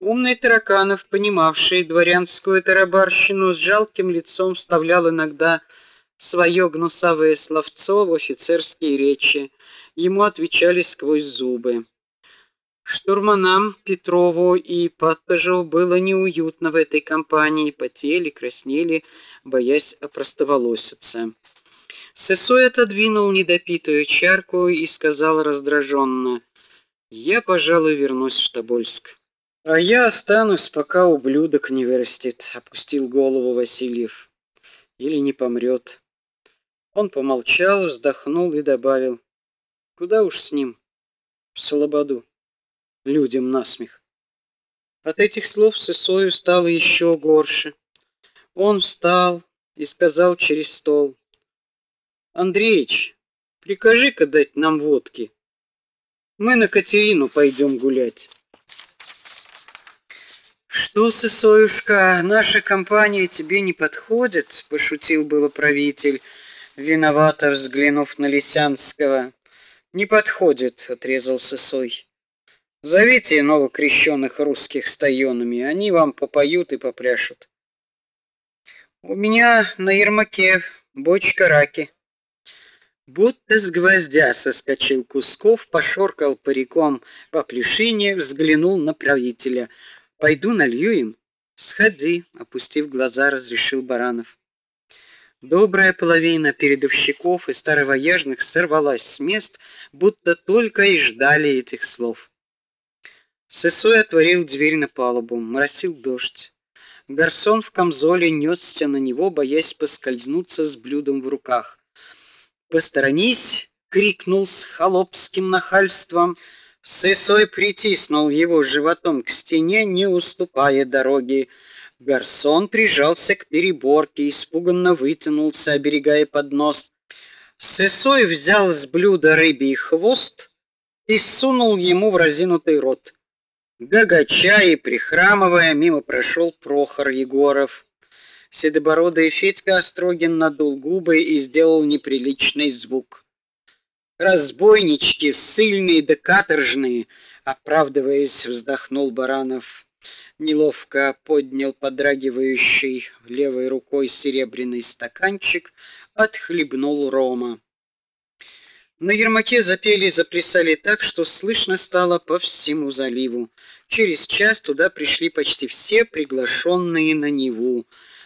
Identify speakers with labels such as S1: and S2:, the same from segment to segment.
S1: Умный Тараканов, понимавший дворянскую тарабарщину, с жалким лицом вставлял иногда свое гнусавое словцо в офицерские речи. Ему отвечали сквозь зубы. Штурманам Петрову и Паттажу было неуютно в этой компании, потели, краснели, боясь опростоволоситься. Сысой отодвинул недопитую чарку и сказал раздраженно: "Я, пожалуй, вернусь в Тобольск". "А я останусь, пока ублюдок не вырастет", опустил голову Васильев. "Или не помрет. Он помолчал, вздохнул и добавил: "Куда уж с ним? В Слободу" людям насмех. От этих слов Сысою стало еще горше. Он встал и сказал через стол: "Андреич, прикажи-ка дать нам водки. Мы на Катерину пойдем гулять". Что, Сысоюшка, наша компания тебе не подходит, пошутил было правитель, виновато взглянув на Лисянского. Не подходит, отрезал Сысой. Зовите новокрещенных русских стаёнами, они вам попоют и попляшут. У меня на ермаке бочка раки. Будто с гвоздя соскочил Кусков, пошоркал париком по плешине, взглянул на правителя. Пойду налью им. Сходи, опустив глаза, разрешил Баранов. Добрая половина передовщиков и старовояжных сорвалась с мест, будто только и ждали этих слов. Сысой отворил дверь на палубу. Моросил дождь. Гарсон в камзоле нёсся на него, боясь поскользнуться с блюдом в руках. "Посторонись!" крикнул с холопским нахальством. Сысой притиснул его животом к стене, не уступая дороги. Гарсон прижался к переборке, испуганно вытянулся, оберегая поднос. Сысой взял с блюда рыбий хвост и сунул ему в разинутый рот. Гагача и прихрамывая, мимо прошел Прохор Егоров. Седобородый Федька Острогин надул губы и сделал неприличный звук. Разбойнички, сильные да каторжные, оправдываясь, вздохнул Баранов. Неловко поднял подрагивающий левой рукой серебряный стаканчик, отхлебнул рома. На Ермаке запели и заплясали так, что слышно стало по всему заливу. Через час туда пришли почти все приглашенные на Неву,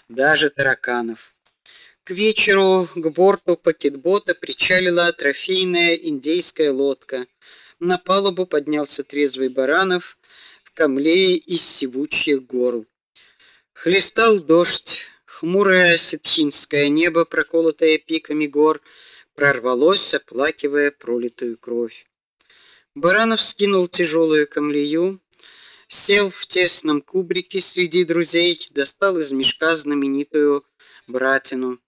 S1: даже тараканов. К вечеру к борту пакетбота причалила трофейная индейская лодка. На палубу поднялся трезвый Баранов в камлее из сивучих горл. Хлестал дождь, хмурое ситхинское небо, проколотое пиками гор, прорвалось, оплакивая пролитую кровь. Баранов скинул тяжелую камлею, сел в тесном кубрике среди друзей, достал из мешка знаменитую братину.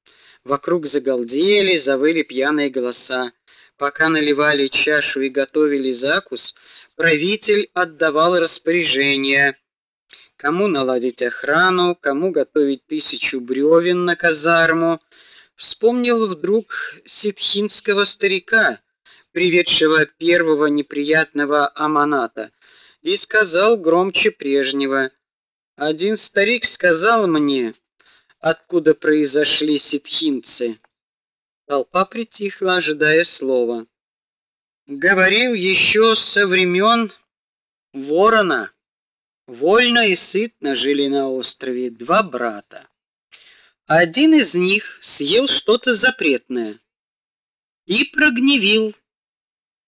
S1: Вокруг загалдели, завыли пьяные голоса. Пока наливали чашу и готовили закус, правитель отдавал распоряжения: кому наладить охрану, кому готовить тысячу бревен на казарму, Вспомнил вдруг ситхинского старика, приведшего первого неприятного аманата, и сказал громче прежнего: "Один старик сказал мне, откуда произошли ситхинцы". Толпа притихла, ожидая слова. Говорил еще со времен Ворона. Вольно и сытно жили на острове два брата. Один из них съел что-то запретное и прогневил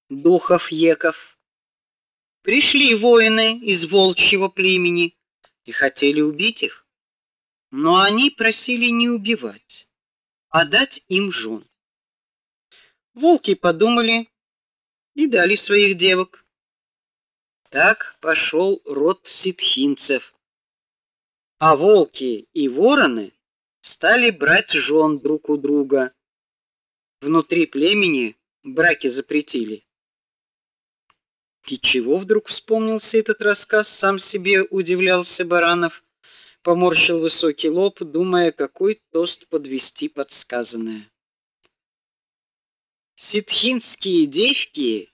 S1: духов еков. Пришли воины из волчьего племени и хотели убить их, но они просили не убивать, а дать им жен. Волки подумали и дали своих девок. Так пошел род ситхинцев. А волки и вороны стали брать жен друг у друга. Внутри племени браки запретили. И чего вдруг вспомнился этот рассказ, сам себе удивлялся Баранов, поморщил высокий лоб, думая, какой тост подвести под сказанное. Ситхинские девки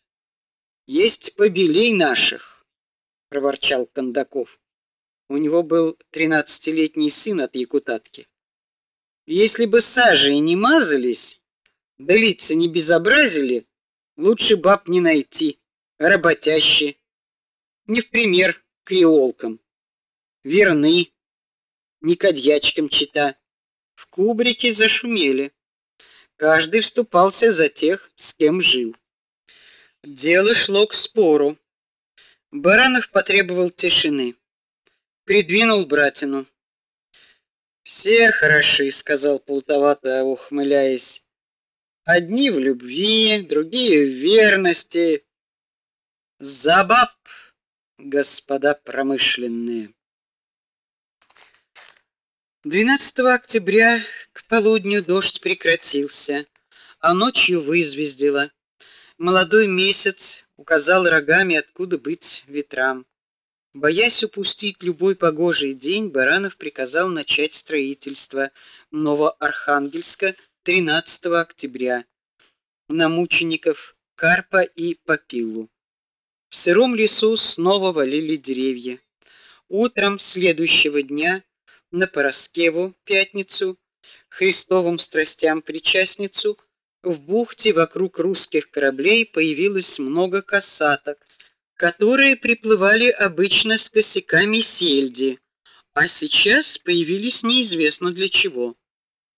S1: есть побелей наших, проворчал Кондаков. У него был тринадцатилетний сын от якутатки. Если бы сажей не мазались, да лица не безобразили, лучше баб не найти, работящие. Не в пример креолкам. Верны, не кадьячкам чита. В кубрике зашумели. Каждый вступался за тех, с кем жил. Дело шло к спору. Баранов потребовал тишины. Придвинул братину. Все хороши, сказал плутовато, ухмыляясь. Одни в любви, другие в верности. Забаб, господа промышленные. 12 октября к полудню дождь прекратился, а ночью вызвездило. Молодой месяц указал рогами, откуда быть ветрам. Боясь упустить любой погожий день, Баранов приказал начать строительство Новоархангельска 13 октября на мучеников Карпа и Попилу. В сыром лесу снова валили деревья. Утром следующего дня на Пороскеву пятницу, Христовым страстям причастницу в бухте вокруг русских кораблей появилось много касаток, которые приплывали обычно с косяками сельди, а сейчас появились неизвестно для чего.